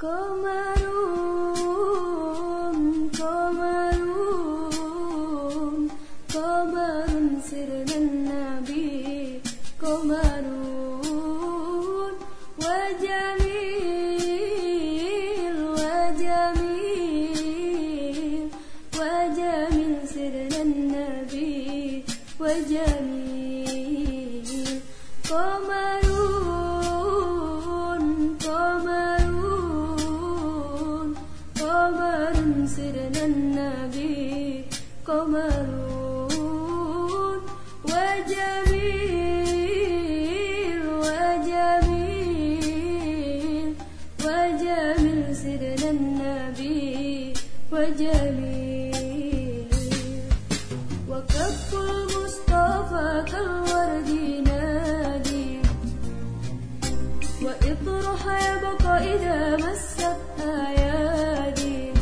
قمر قمر قمر سرنا النبي قمر وجميل وجميل وجميل سرنا النبي وجميل وجميل وجميل وجميل سيدنا النبي وجميل وكف المصطفى كالورد وإطرح يبقى إذا مست ايادي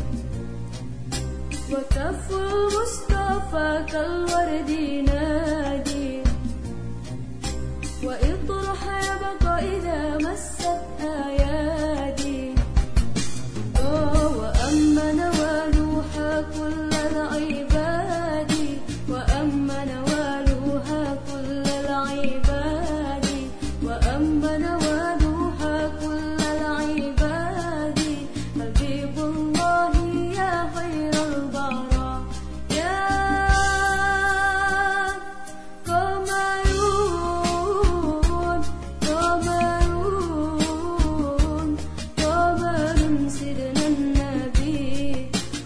وكف المصطفى صفاك الورد ينادي وإطرح يبقى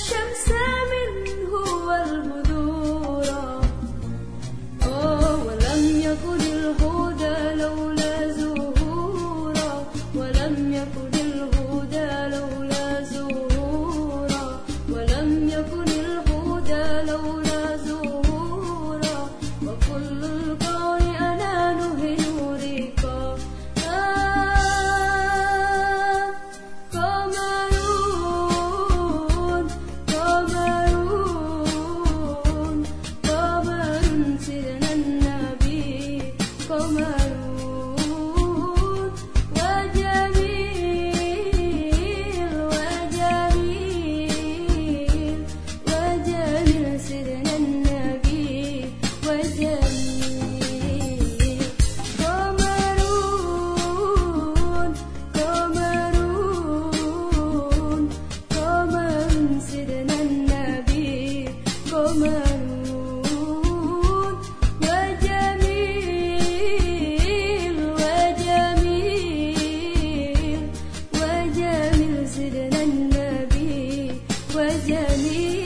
Shams Roma. سيدنا النبي وجميل